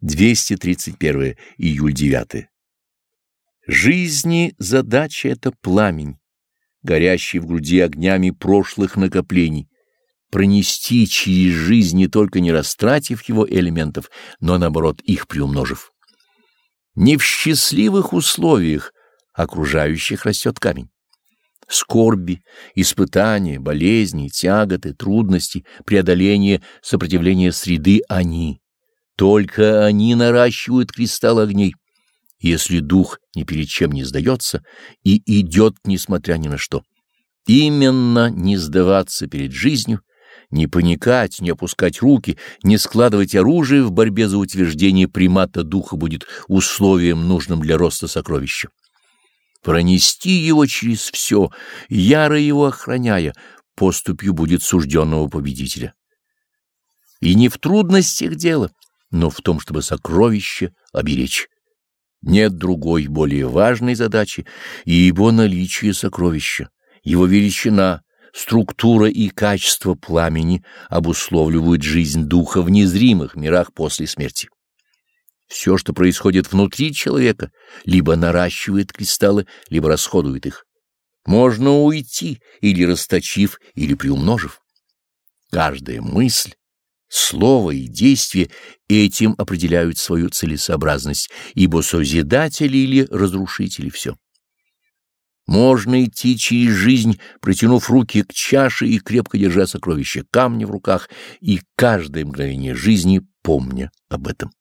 231 июль 9. Жизни задача — это пламень, горящий в груди огнями прошлых накоплений, пронести через жизнь не только не растратив его элементов, но наоборот их приумножив. Не в счастливых условиях окружающих растет камень. Скорби, испытания, болезни, тяготы, трудности, преодоление, сопротивление среды — они только они наращивают кристалл огней, если дух ни перед чем не сдается и идет, несмотря ни на что. Именно не сдаваться перед жизнью, не паникать, не опускать руки, не складывать оружие в борьбе за утверждение примата духа будет условием, нужным для роста сокровища. Пронести его через все, яро его охраняя, поступью будет сужденного победителя. И не в трудностях дело — но в том, чтобы сокровище оберечь. Нет другой, более важной задачи, ибо наличие сокровища, его величина, структура и качество пламени обусловливают жизнь духа в незримых мирах после смерти. Все, что происходит внутри человека, либо наращивает кристаллы, либо расходует их. Можно уйти, или расточив, или приумножив. Каждая мысль Слово и действие этим определяют свою целесообразность, ибо созидатели или разрушители все. Можно идти через жизнь, протянув руки к чаше и крепко держа сокровища камня в руках, и каждое мгновение жизни помня об этом.